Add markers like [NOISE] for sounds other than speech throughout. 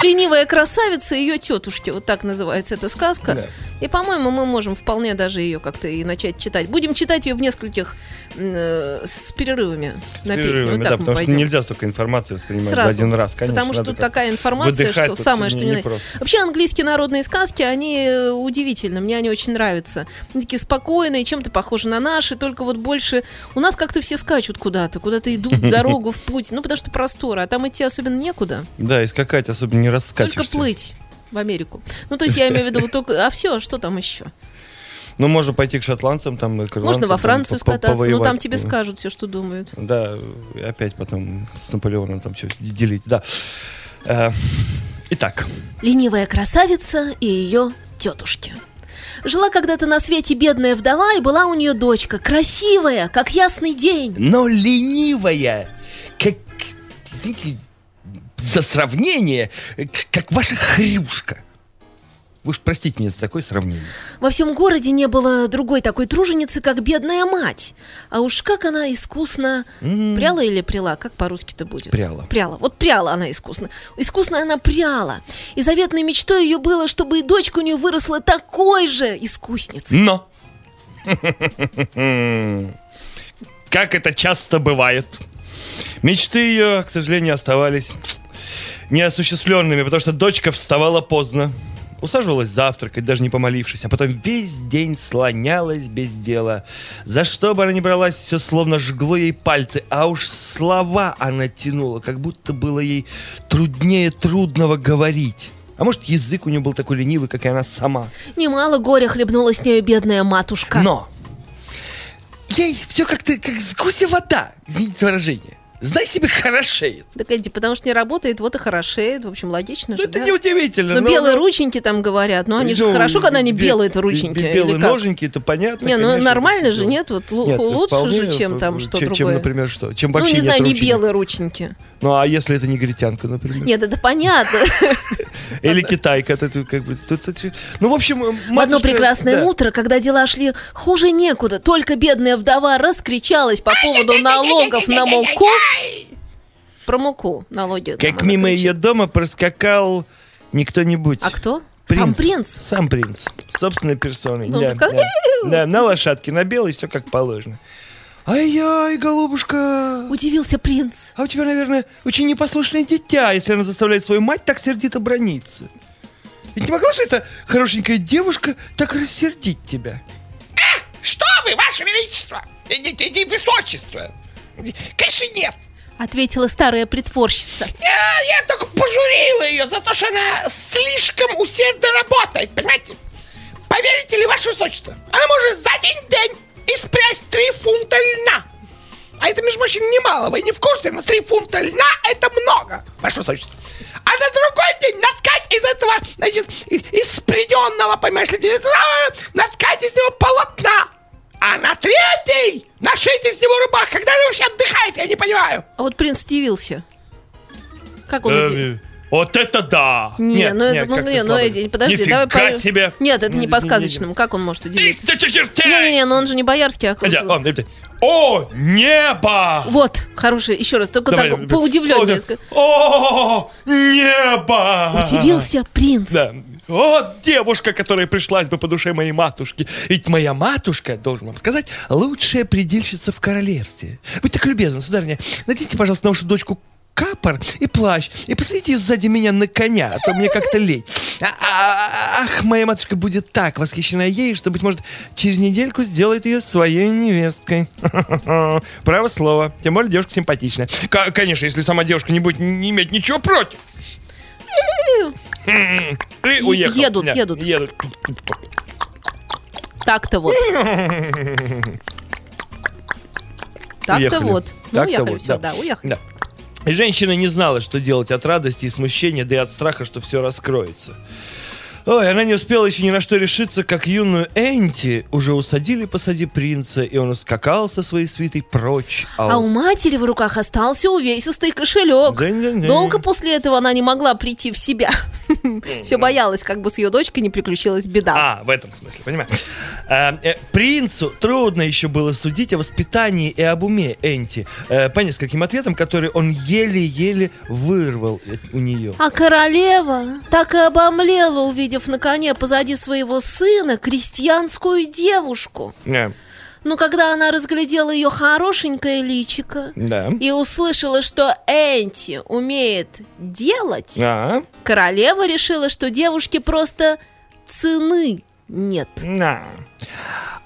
Ленивая красавица и ее тетушки, вот так называется эта сказка. Да. И, по-моему, мы можем вполне даже ее как-то и начать читать. Будем читать ее в нескольких э, с перерывами на песню. перерывами, Вот да, так потому что пойдем. нельзя столько информации воспринимать Сразу. за один раз, конечно. Потому что тут такая информация, что самое, что не, не. Вообще английские народные сказки, они э, удивительны, мне они очень нравятся. Они такие спокойные, чем-то похожи на наши, только вот больше... У нас как-то все скачут куда-то, куда-то идут [LAUGHS] дорогу, в путь, ну потому что простора, а там идти особенно некуда. Да, и скакать особенно не раскачешься. Только плыть в Америку. Ну, то есть я имею в виду только... А все, что там еще? Ну, можно пойти к шотландцам, там, к Можно во Францию скататься, но там тебе скажут все, что думают. Да, опять потом с Наполеоном там что делить, да. Э, Итак, Ленивая красавица и ее тетушки. Жила когда-то на свете бедная вдова, и была у нее дочка, красивая, как ясный день. но ленивая, как, извините, за сравнение, как ваша хрюшка. Вы уж простите меня за такое сравнение. Во всем городе не было другой такой труженицы, как бедная мать. А уж как она искусно... Пряла или пряла? Как по-русски-то будет? Пряла. Пряла. Вот пряла она искусно. Искусно она пряла. И заветной мечтой ее было, чтобы и дочка у нее выросла такой же искусницей. Но! [LAUGHS] Как это часто бывает. Мечты ее, к сожалению, оставались неосуществленными, потому что дочка вставала поздно, усаживалась завтракать, даже не помолившись, а потом весь день слонялась без дела. За что бы она ни бралась, все словно жгло ей пальцы, а уж слова она тянула, как будто было ей труднее трудного говорить. А может, язык у нее был такой ленивый, как и она сама. Немало горя хлебнула с нею бедная матушка. Но ей все как-то как с гуся вода, извините выражение. Знай себе, хорошеет. Так эти, потому что не работает, вот и хорошеет. В общем, логично Ну, же, это да? неудивительно. Но но- белые но- рученьки там говорят, но они же Ну, хорошо, когда они бе- белые-то рученьки. Белые ноженьки, это понятно. Не, ну конечно, нормально это же, нет? Вот Нет, лучше же, чем там что чем, другое. Чем, например, что? Чем ну, вообще не нет знаю, не белые рученьки. Ну, а если это негритянка, например? Нет, это понятно. [LAUGHS] Или китайка, это как бы... Ну, в общем, В одно прекрасное да. утро, когда дела шли хуже некуда, только бедная вдова раскричалась по поводу налогов на муку. Про муку налоги. Как мимо ее дома проскакал не кто-нибудь. А кто? Сам принц. Сам принц. Собственной персоной. Ну, да, да. Да, на лошадке, на белой, все как положено. Ай-яй, голубушка. Удивился принц. А у тебя, наверное, очень непослушное дитя, если она заставляет свою мать так сердито брониться. Ведь не могла же эта хорошенькая девушка так рассердить тебя? Что вы, ваше величество? Иди, иди, высочество. Конечно, нет. Ответила старая притворщица. Я, я только пожурила ее за то, что она слишком усердно работает, понимаете? Поверите ли, ваше высочество, она немало, вы не в курсе, но три фунта льна – это много, ваше высочество. А на другой день наткать из этого, значит, из, из спреденного, понимаешь ли, наткать из него полотна. А на третий нашить из него рубах. Когда вы вообще отдыхаете, я не понимаю. А вот принц удивился. Как он удивился? Вот это да! Не, Нет, ну это, нет, ну, как-то не, ну. Эдди, подожди, Нифига давай по- себе! Нет, это не, Не- по не- не- сказочному. Как он может удивиться? Тысяча чертей! Не-не-не, но он же не боярский, а Хотя, о, это- О, небо! Вот, хороший, еще раз, только Давай, так давай. поудивленнее. О, О, небо! Удивился принц. Да. О, девушка, которая пришлась бы по душе моей матушки. Ведь моя матушка, должен вам сказать, лучшая предельщица в королевстве. Будьте так любезны, сударыня, наденьте, пожалуйста, на вашу дочку капор и плащ, и посадите ее сзади меня на коня, а то мне как-то лень. А- а- ах, моя матушка будет так восхищена ей, что, быть может, через недельку сделает ее своей невесткой. [LAUGHS] Право слово. Тем более девушка симпатичная. К- конечно, если сама девушка не будет не иметь ничего против. И уехал. едут, Да, едут. Едут. Так-то вот. [LAUGHS] Так-то Уехали. вот. Ну, Так-то уехали, вот, все, да. да, уехали. Да. И женщина не знала, что делать от радости и смущения, да и от страха, что все раскроется. Ой, она не успела еще ни на что решиться, как юную Энти уже усадили посади принца, и он ускакал со своей свитой прочь. А у матери в руках остался увесистый кошелек. Долго после этого она не могла прийти в себя. [LAUGHS] все боялась, как бы с ее дочкой не приключилась беда. А, в этом смысле, понимаю. Э, э, принцу трудно еще было судить о воспитании и об уме Энти э, по нескольким ответам, которые он еле-еле вырвал у нее. А королева так и обомлела, увидев на коне позади своего сына крестьянскую девушку. Э, Но когда она разглядела ее хорошенькое личико да. и услышала, что Энти умеет делать, А, королева решила, что девушке просто цены нет. на.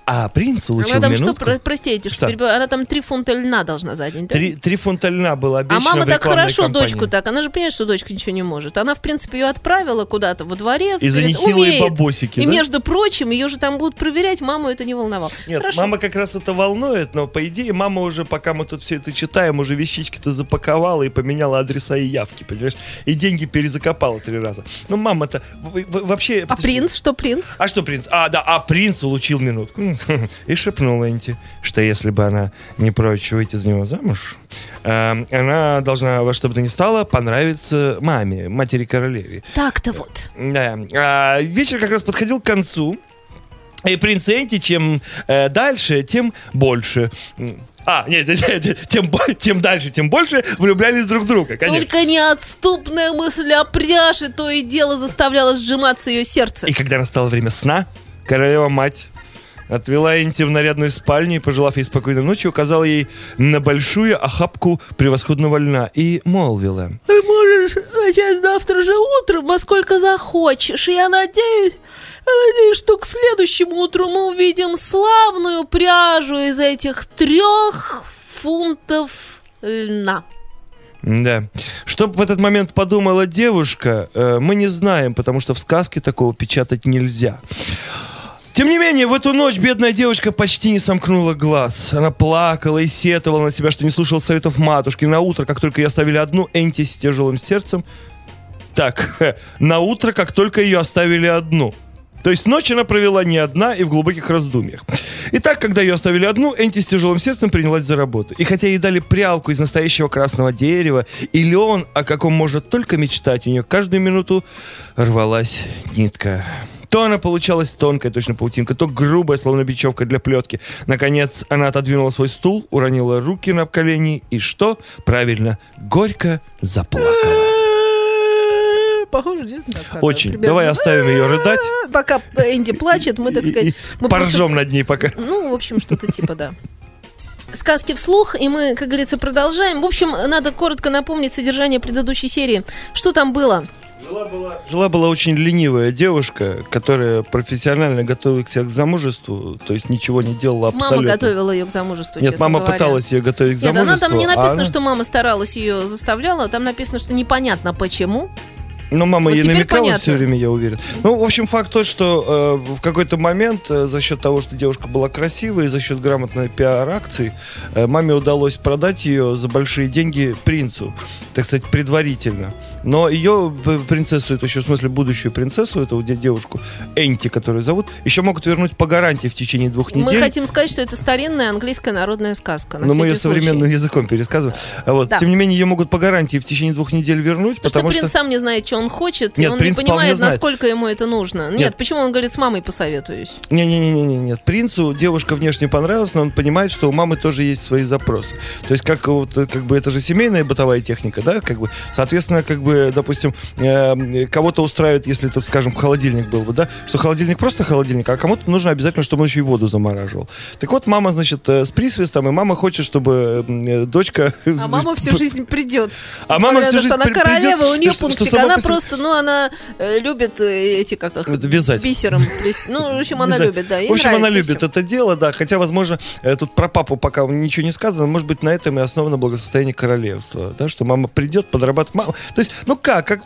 А принц улучил Она там что, минутку. про- простите, что Что? она там три фунта льна должна за день? Три, три фунта льна было А обещано мама в так хорошо кампании. дочку так, она же понимает, что дочка ничего не может. Она, в принципе, ее отправила куда-то во дворец. И за нехилые бабосики, И, да? между прочим, ее же там будут проверять, маму это не волновало. Нет, Хорошо. мама как раз это волнует, но по идее мама уже, пока мы тут все это читаем, уже вещички-то запаковала и поменяла адреса и явки, понимаешь? И деньги перезакопала три раза. Ну, мама-то вообще... А принц? Что принц? А что принц? А, да, а принц улучил минутку. [LAUGHS] И шепнул Энти, что если бы она не прочь выйти за него замуж, э, она должна во что бы то ни стало понравиться маме, матери королеве. Так-то вот. Да. А, вечер как раз подходил к концу. И принц Энти, чем э, дальше, тем больше. А, нет, [LAUGHS] нет, нет, тем, тем дальше, тем больше влюблялись друг в друга, конечно. Только неотступная мысль о пряже то и дело заставляла сжиматься ее сердце. И когда настало время сна, королева-мать отвела Энти в нарядную спальню и, пожелав ей спокойной ночи, указала ей на большую охапку превосходного льна и молвила. Ты можешь начать завтра же утром, во сколько захочешь. И я надеюсь, я надеюсь, что к следующему утру мы увидим славную пряжу из этих трех фунтов льна. Да. Что в этот момент подумала девушка, э, мы не знаем, потому что в сказке такого печатать нельзя. Тем не менее, в эту ночь бедная девочка почти не сомкнула глаз. Она плакала и сетовала на себя, что не слушала советов матушки. На утро, как только ее оставили одну, Энти с тяжелым сердцем... Так, [LAUGHS] на утро, как только ее оставили одну. То есть ночь она провела не одна и в глубоких раздумьях. Итак, когда ее оставили одну, Энти с тяжелым сердцем принялась за работу. И хотя ей дали прялку из настоящего красного дерева, и лен, о каком может только мечтать, у нее каждую минуту рвалась нитка. То она получалась тонкая, точно паутинка, то грубая, словно бечевка для плетки. Наконец, она отодвинула свой стул, уронила руки на колени и что? Правильно, горько заплакала. Похоже, нет? Да, Очень. примерно. Давай оставим ее рыдать. Пока Энди плачет, мы, так сказать... мы просто- поржем над ней пока. Ну, в общем, что-то типа, да. Сказки вслух, и мы, как говорится, продолжаем. В общем, надо коротко напомнить содержание предыдущей серии. Что там было? Жила-была очень ленивая девушка, которая профессионально готовилась к замужеству, то есть ничего не делала абсолютно. Мама готовила ее к замужеству, Нет, мама говоря. пыталась ее готовить к Нет, замужеству. она там не а написано, она- что мама старалась ее заставляла, там написано, что непонятно почему. Но мама Вот ей намекала понятно. все время, я уверен. Ну, в общем, факт тот, что э, в какой-то момент э, за счет того, что девушка была красивой, и за счет грамотной пиар-акции, э, маме удалось продать ее за большие деньги принцу, так сказать, предварительно. Но ее принцессу, это еще в смысле будущую принцессу, эту де- девушку, Энти, которую зовут, еще могут вернуть по гарантии в течение двух Мы недель. хотим сказать, что это старинная английская народная сказка. на Но мы ее современным языком пересказываем. Вот. Да. Тем не менее, ее могут по гарантии в течение двух недель вернуть, Потому потому что принц сам не знает, что он хочет, и Нет, он не принц вполне понимает, знает. насколько ему это нужно. Нет, Нет. почему он говорит, с мамой посоветуюсь? Не-не-не, нет. Принцу девушка внешне понравилась, но он понимает, что у мамы тоже есть свои запросы. То есть, как, вот, как бы это же семейная бытовая техника, да, как бы, соответственно, как бы, допустим, э, кого-то устраивает, если это, скажем, холодильник был бы, да, что холодильник просто холодильник, а кому-то нужно обязательно, чтобы он еще и воду замораживал. Так вот, мама, значит, э, с присвистом, и мама хочет, чтобы э, дочка... А [LAUGHS] мама всю жизнь придет. А мама всю жизнь она королева, у нее пунктик. Она просто, ну, она э, любит эти, как их, вязать. бисером. Ну, в общем, она любит, да. В общем, она любит это дело, да. Хотя, возможно, тут про папу пока ничего не сказано. Может быть, на этом и основано благосостояние королевства. Да, что мама придет, подрабатывает. Мама... То есть, ну как, как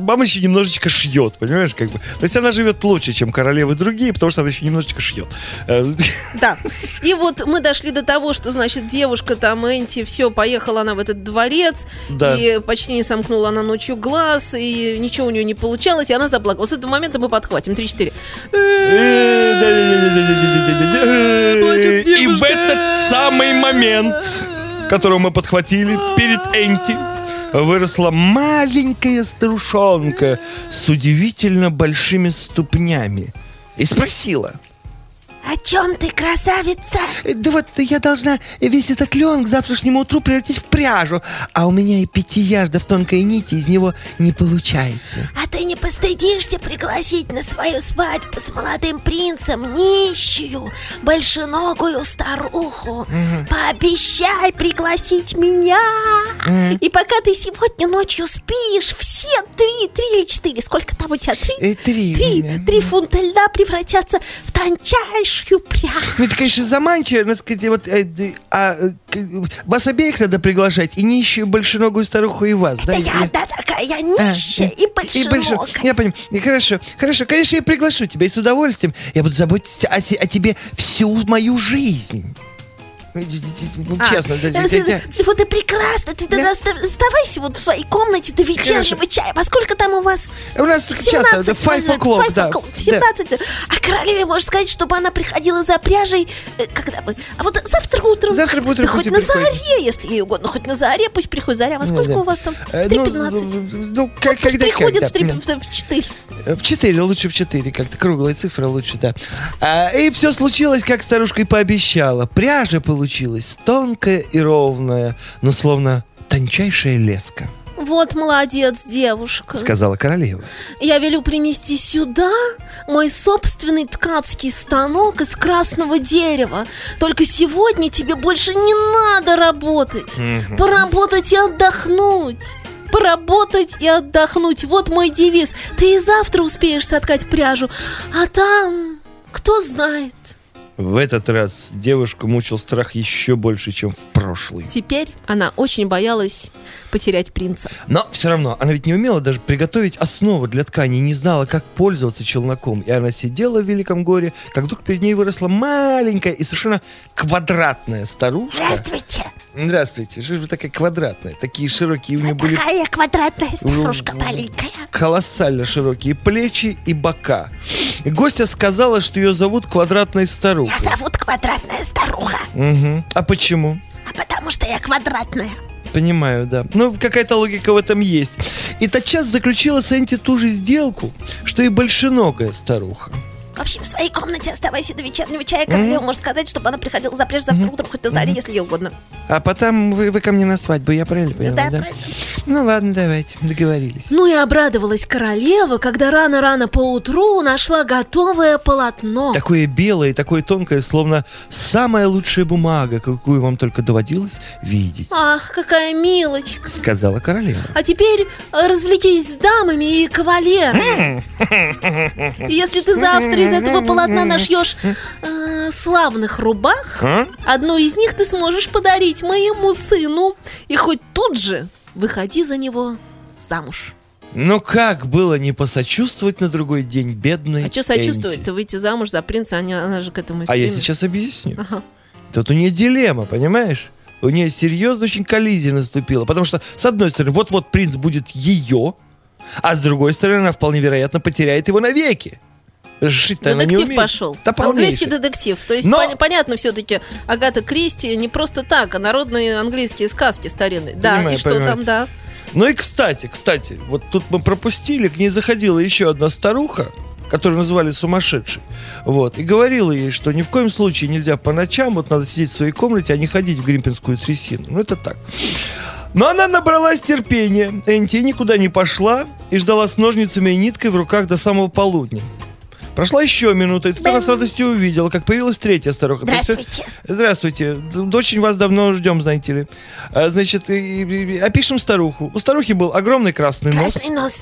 мама еще немножечко шьет, понимаешь, как бы. То есть она живет лучше, чем королевы другие, потому что она еще немножечко шьет. Э, [LAUGHS] Да. И вот мы дошли до того, что, значит, девушка там, Энти, все, поехала она в этот дворец, Да. и почти не сомкнула она ночью глаз, и ничего у нее не получалось, и она заплакала. Вот с этого момента мы подхватим. Три-четыре. э, да-да-да-да-да-да-да-да. Плачет И в этот самый момент, которого мы подхватили перед Энти, выросла маленькая старушонка с удивительно большими ступнями. И спросила. О чем ты, красавица? «Э, Да вот я должна весь этот лен к завтрашнему утру превратить в пряжу, а у меня и пяти ярдов тонкой нити из него не получается. А ты не постыдишься пригласить на свою свадьбу с молодым принцем нищую, большеногую старуху? Пообещай пригласить меня. И пока ты сегодня ночью спишь, все три, три или четыре, сколько там у тебя? Три? Э, три, Три, три фунта льда превратятся в тончайшую пряжу. Ну, это, конечно, заманчиво, сказать, вот, э, а, э, вас обеих надо приглашать, и нищую большеногую старуху, и вас, да? Да я одна такая нищая А, и большой- большеногая. Я понимаю. И Хорошо, хорошо, конечно, я приглашу тебя, и с удовольствием я буду заботиться о, о тебе всю мою жизнь. Ну, ну, А, Честно, да, э, да, ты- да. Вот и прекрасно. Ты тогда оста- оставайся вот в своей комнате до вечернего Хорошо. чая. Во сколько там у вас? У нас В часто, да, 17, five наверное, o'clock, five да, o'clock, в да. 17. А королеве можешь сказать, чтобы она приходила за пряжей, э, когда бы. А вот завтра утром. Завтра утром Да хоть на приходит. заре, если ей угодно. Хоть на заре, пусть приходит заря. Во сколько Да, да. у вас там? В Э, 3.15. Ну, ну, как, Пусть когда, приходит когда, в 3, да. в, в 4. Э, В 4, лучше в 4, как-то круглая цифра лучше, да. А, и все случилось, как старушка и пообещала. Пряжа получилась тонкая и ровная, но словно тончайшая леска, Вот молодец, девушка. сказала королева. Я велю принести сюда мой собственный ткацкий станок из красного дерева. Только сегодня тебе больше не надо работать. Поработать и отдохнуть. Поработать и отдохнуть. Вот мой девиз. Ты и завтра успеешь соткать пряжу. А там, кто знает. В этот раз девушку мучил страх еще больше, чем в прошлый. Теперь она очень боялась потерять принца. Но все равно, она ведь не умела даже приготовить основу для ткани, не знала, как пользоваться челноком. И она сидела в великом горе, как вдруг перед ней выросла маленькая и совершенно квадратная старушка. Здравствуйте. Здравствуйте, что же вы такая квадратная? Такие широкие у нее были Такая квадратная старушка маленькая. колоссально широкие плечи и бока. И гостья сказала, что ее зовут квадратной старухой. Меня зовут квадратная старуха. Мгм. А почему? А потому что я квадратная. Понимаю, да. Ну, какая-то логика в этом есть. И тотчас заключила с Энти ту же сделку, что и большеногая старуха. В общем, в своей комнате оставайся до вечернего чая. Королева может сказать, чтобы она приходила за прежь завтра утром, хоть на заре, если ей угодно. А потом вы, вы ко мне на свадьбу, я правильно поняла, Да, да? правильно. Ну ладно, давайте, договорились. Ну и обрадовалась королева, когда рано-рано поутру нашла готовое полотно. Такое белое такое тонкое, словно самая лучшая бумага, какую вам только доводилось видеть, Ах, какая милочка. сказала королева. А теперь развлекись с дамами и кавалерами. [LAUGHS] Если ты завтра из этого полотна нашьешь э, славных рубах, А? одну из них ты сможешь подарить моему сыну. И хоть тут же выходи за него замуж. Но как было не посочувствовать на другой день бедной А что сочувствовать? Энти? Ты выйти замуж за принца, она, она же к этому и А я стремится. сейчас объясню. Ага. Тут у нее дилемма, понимаешь? У нее серьезно очень коллизия наступила. Потому что, с одной стороны, вот-вот принц будет ее, а с другой стороны, она вполне вероятно потеряет его навеки. Жить-то она не умеет. пошел. Да. Английский детектив. То есть Но- пон- понятно все-таки, Агата Кристи не просто так, а народные английские сказки старинные. Да, Понимаю, и что понимаю. там, да. Ну и кстати, кстати, вот тут мы пропустили, к ней заходила еще одна старуха, которую называли сумасшедшей. Вот. И говорила ей, что ни в коем случае нельзя по ночам, вот надо сидеть в своей комнате, а не ходить в гримпинскую трясину. Ну это так. Но она набралась терпения. Энти никуда не пошла и ждала с ножницами и ниткой в руках до самого полудня. Прошла еще минута, и тут она с радостью увидела, как появилась третья старуха. Есть, Здравствуйте. Здравствуйте. Очень вас давно ждем, знаете ли. А, Значит, и- и- и опишем старуху. У старухи был огромный красный нос. Красный нос.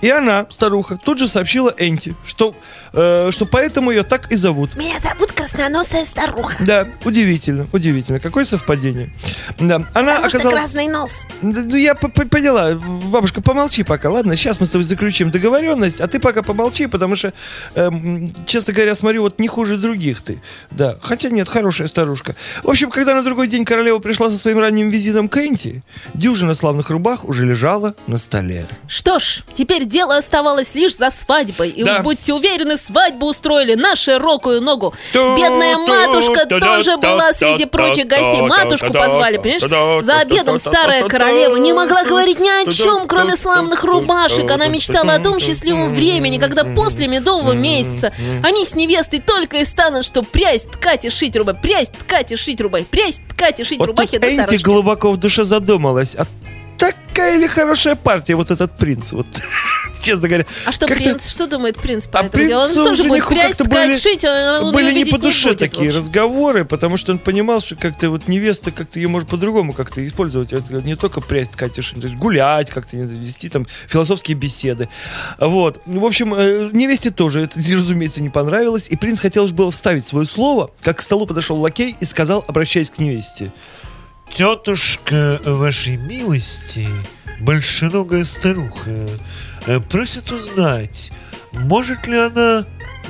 И она, старуха, тут же сообщила Энти, что, э, что поэтому ее так и зовут. Меня зовут красноносая старуха. Да, удивительно, удивительно. Какое совпадение. Да, она Потому оказалась... красный нос. Ну, я поняла. Бабушка, помолчи пока, ладно? Сейчас мы с тобой заключим договоренность, а ты пока помолчи, потому что эм, честно говоря, смотрю, вот не хуже других ты. Да, хотя нет, хорошая старушка. В общем, когда на другой день королева пришла со своим ранним визитом к Энти, дюжина славных рубах уже лежала на столе. Что ж, теперь дело оставалось лишь за свадьбой. И Да. уж будьте уверены, свадьбу устроили на широкую ногу. Бедная ту- матушка тоже была среди прочих гостей. Матушку позвали, понимаешь? За обедом та- та- старая та- королева не могла говорить ни о чем, кроме славных рубашек. Она та- мечтала о том счастливом времени, когда после медового месяца они с невестой только и станут, что прясть, ткать и шить рубай, прясть, ткать и шить рубай, прясть, ткать и шить Вот рубахи тут до Энти сорочки. глубоко в душе задумалась, а такая ли хорошая партия вот этот принц? Вот, честно говоря. А что принц, что думает принц по А этому делу? Он тоже будет прясть, как-то ткать, были- шить, а были её не по душе такие разговоры, потому что он понимал, что как-то вот невеста как-то ее может по-другому как-то использовать. Это не только прясть, ткать, есть гулять как-то, вести там философские беседы. Вот. В общем, э, невесте тоже это, разумеется, не понравилось, и принц хотел же было вставить свое слово, как к столу подошел лакей и сказал, обращаясь к невесте. Тетушка вашей милости, большеногая старуха, э, просит узнать, может ли она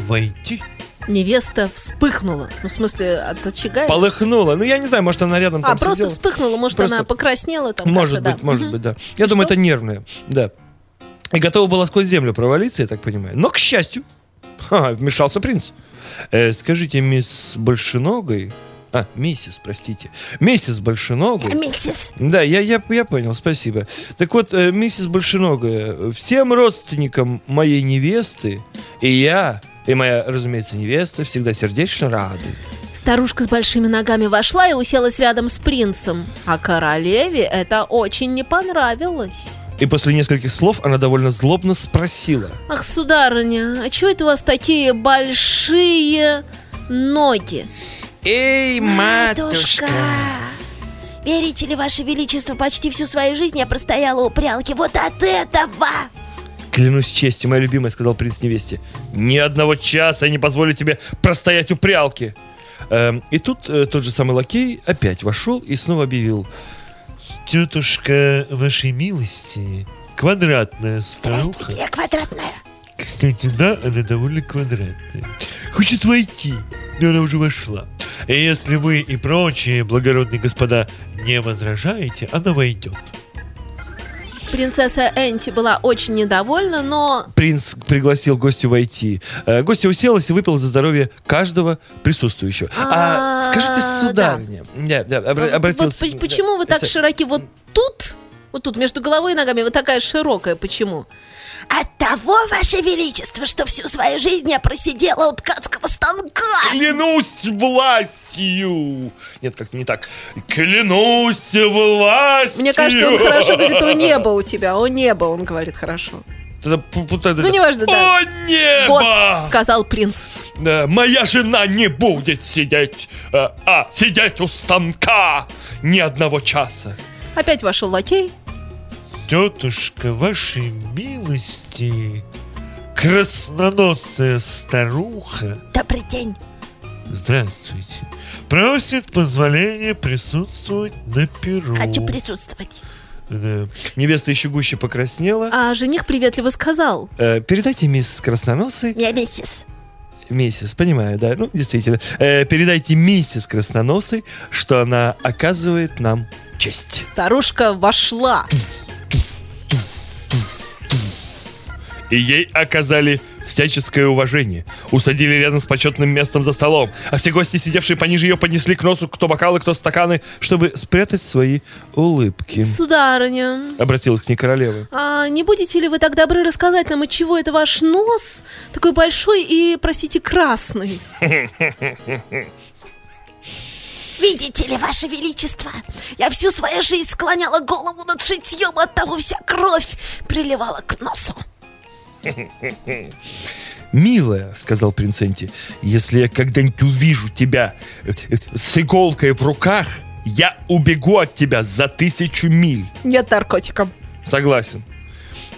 войти? Невеста вспыхнула. Ну, в смысле, от очага? Полыхнула. Ну, я не знаю, может, она рядом А, там просто сидела. вспыхнула, может, Просто- она покраснела там Может быть, да. может Мгм. быть, да. Я И думаю, что? это нервное, да. И готова была сквозь землю провалиться, я так понимаю. Но, к счастью, [LAUGHS] ха, вмешался принц. Э, скажите, мисс Большеногой... А, миссис, простите. Миссис Большеногой... Миссис, Да, я, я, я понял, спасибо. Так вот, э, миссис Большеногая, всем родственникам моей невесты и я, и моя, разумеется, невеста всегда сердечно рады. Старушка с большими ногами вошла и уселась рядом с принцем. А королеве это очень не понравилось. И после нескольких слов она довольно злобно спросила. Ах, сударыня, а чего это у вас такие большие ноги? Эй, матушка. Верите ли, Ваше Величество, почти всю свою жизнь я простояла у прялки вот от этого. Клянусь честью, моя любимая, сказал принц невесте. Ни одного часа я не позволю тебе простоять у прялки. Эм, и тут э, тот же самый лакей опять вошел и снова объявил. Тетушка вашей милости, квадратная старуха. Здравствуйте, я квадратная. Кстати, да, она довольно квадратная. Хочет войти, но она уже вошла. И если вы и прочие благородные господа не возражаете, она войдет. Принцесса Энти была очень недовольна, но Принц пригласил гостю войти. Э, гостья уселась и выпила за здоровье каждого присутствующего. А, А, скажите, да. сударыня, да, да, обра- вот обратился... по- почему вы так Да. широки вот тут? Вот тут, между головой и ногами, вы такая широкая, почему? От того, Ваше Величество, что всю свою жизнь я просидела у ткацкого станка. Клянусь властью! Нет, как-то не так. Клянусь властью! Мне кажется, он хорошо говорит, о небо у тебя, о небо, он говорит хорошо. Ну, неважно, да. О, небо! Вот, сказал принц. Моя жена не будет сидеть, э, а сидеть у станка ни одного часа. Опять вошел лакей. Тетушка вашей милости, красноносая старуха, Добрый день. здравствуйте, просит позволения присутствовать на перу. Хочу присутствовать. Да. Невеста еще гуще покраснела. А жених приветливо сказал. Э, передайте мисс Красноносой, Я миссис. миссис, понимаю, да, ну, действительно. Э, передайте миссис Красноносой, что она оказывает нам честь. Старушка вошла. И ей оказали всяческое уважение. Усадили рядом с почетным местом за столом. А все гости, сидевшие пониже ее, поднесли к носу кто бокалы, кто стаканы, чтобы спрятать свои улыбки. Сударыня, Обратилась к ней королева. а не будете ли вы так добры рассказать нам, от чего это ваш нос такой большой и, простите, красный? Видите ли, Ваше Величество, я всю свою жизнь склоняла голову над шитьем, оттого вся кровь приливала к носу. «Милая», — сказал принц Энти, — «если я когда-нибудь увижу тебя э, э, с иголкой в руках, я убегу от тебя за тысячу миль». Нет наркотиком. Согласен.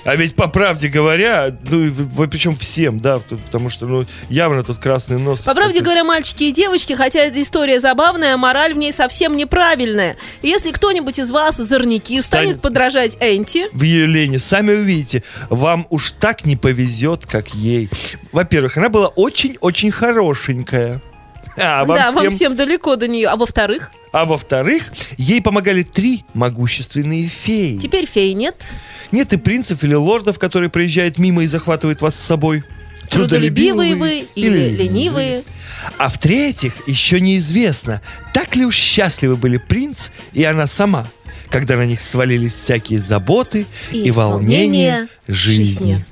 А ведь по правде говоря, ну, и причем всем, да, потому что, ну, явно тут красный нос. По правде говоря, мальчики и девочки, хотя эта история забавная, мораль в ней совсем неправильная. Если кто-нибудь из вас, озорники, станет Станет- подражать Энти, в ее лени, сами увидите, вам уж так не повезет, как ей. Во-первых, она была очень-очень хорошенькая. А, вам да, вам всем- всем далеко до нее. А во-вторых, А во-вторых, ей помогали три могущественные феи. теперь фей нет. Нет и принцев или лордов, которые проезжают мимо и захватывают вас с собой. Трудолюбивые вы или ленивые. А в-третьих, еще неизвестно, так ли уж счастливы были принц и она сама, когда на них свалились всякие заботы и, И волнения волнения жизни. жизни.